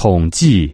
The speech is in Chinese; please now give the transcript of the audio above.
统计